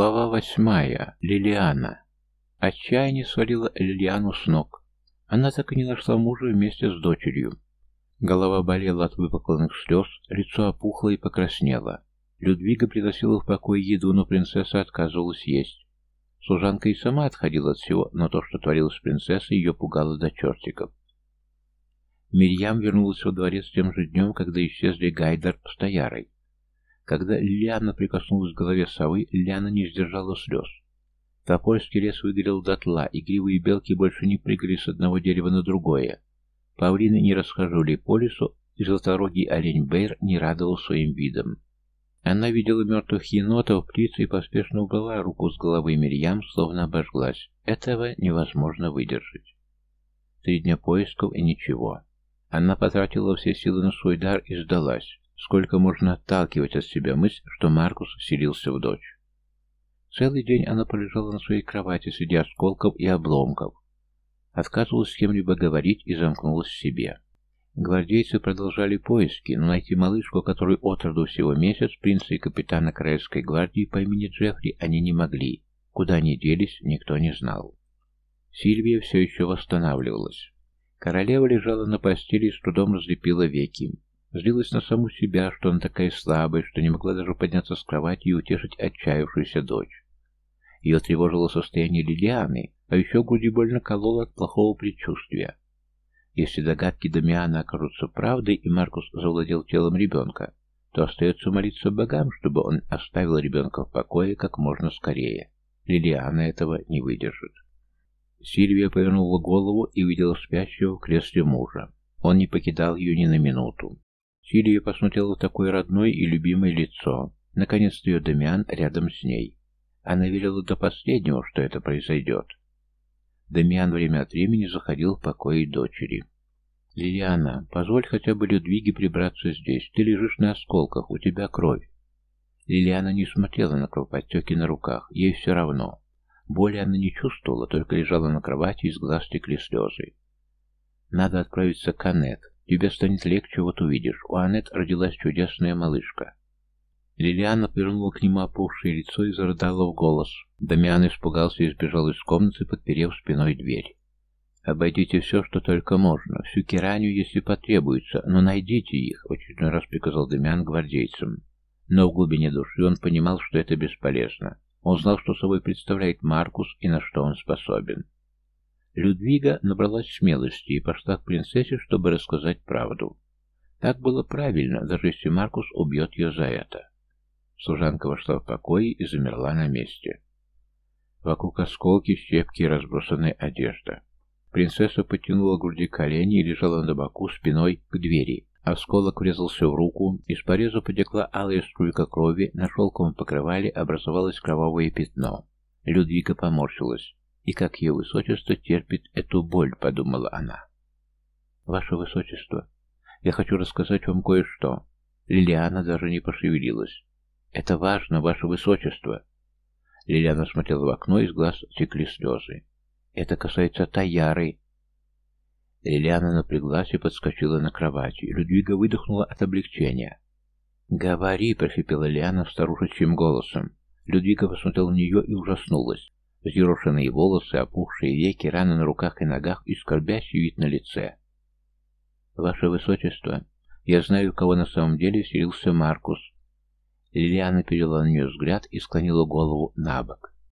Глава восьмая. Лилиана. Отчаяние свалило Лилиану с ног. Она так и не нашла мужа вместе с дочерью. Голова болела от выпуклых слез, лицо опухло и покраснело. Людвига приносила в покой еду, но принцесса отказывалась есть. Служанка и сама отходила от всего, но то, что творилось с принцессой, ее пугало до чертиков. Мирьям вернулась во дворец тем же днем, когда исчезли Гайдар с Таярой. Когда Лиана прикоснулась к голове совы, Лиана не сдержала слез. Топольский лес выгорел дотла, и гривы и белки больше не прыгали с одного дерева на другое. Павлины не расхаживали по лесу, и золоторогий олень Бейр не радовал своим видом. Она видела мертвых енотов, птиц и поспешно убрала руку с головы Мирьям, словно обожглась. Этого невозможно выдержать. Три дня поисков и ничего. Она потратила все силы на свой дар и сдалась. Сколько можно отталкивать от себя мысль, что Маркус вселился в дочь. Целый день она полежала на своей кровати среди осколков и обломков. Отказывалась с кем-либо говорить и замкнулась в себе. Гвардейцы продолжали поиски, но найти малышку, которой отроду всего месяц, принца и капитана Королевской гвардии по имени Джеффри они не могли. Куда они делись, никто не знал. Сильвия все еще восстанавливалась. Королева лежала на постели и с трудом разлепила веки. Злилась на саму себя, что она такая слабая, что не могла даже подняться с кровати и утешить отчаявшуюся дочь. Ее тревожило состояние Лилианы, а еще груди больно кололо от плохого предчувствия. Если догадки Дамиана окажутся правдой, и Маркус завладел телом ребенка, то остается молиться богам, чтобы он оставил ребенка в покое как можно скорее. Лилиана этого не выдержит. Сильвия повернула голову и увидела спящего в кресле мужа. Он не покидал ее ни на минуту. Сильвия посмотрела в такое родное и любимое лицо. Наконец-то ее Дамиан рядом с ней. Она верила до последнего, что это произойдет. Дамиан время от времени заходил в покои дочери. «Лилиана, позволь хотя бы Людвиге прибраться здесь. Ты лежишь на осколках, у тебя кровь». Лилиана не смотрела на кровоподтеки на руках. Ей все равно. Боли она не чувствовала, только лежала на кровати, и из глаз текли слезы. «Надо отправиться к Аннет. Тебе станет легче, вот увидишь. У Аннет родилась чудесная малышка. Лилиана повернула к нему опухшее лицо и зарыдала в голос. Дамиан испугался и сбежал из комнаты, подперев спиной дверь. «Обойдите все, что только можно, всю керанию, если потребуется, но найдите их», — в очередной раз приказал Дамиан гвардейцам. Но в глубине души он понимал, что это бесполезно. Он знал, что собой представляет Маркус и на что он способен. Людвига набралась смелости и пошла к принцессе, чтобы рассказать правду. Так было правильно, даже если Маркус убьет ее за это. Служанка вошла в покой и замерла на месте. Вокруг осколки, щепки и разбросанная одежда. Принцесса потянула груди колени и лежала на боку спиной к двери. Осколок врезался в руку, из пореза потекла алая струйка крови, на шелковом покрывале образовалось кровавое пятно. Людвига поморщилась. И как ее высочество терпит эту боль, подумала она. Ваше высочество, я хочу рассказать вам кое-что. Лилиана даже не пошевелилась. Это важно, ваше высочество. Лилиана смотрела в окно, из глаз текли слезы. Это касается Таяры. Лилиана напряглась и подскочила на кровати. Людвига выдохнула от облегчения. «Говори!» — прохрипела Лиана старушечьим голосом. Людвига посмотрела на нее и ужаснулась. Взъерошенные волосы, опухшие веки, раны на руках и ногах и скорбящий вид на лице. «Ваше Высочество, я знаю, кого на самом деле селился Маркус». Лилиана перевела на нее взгляд и склонила голову на бок.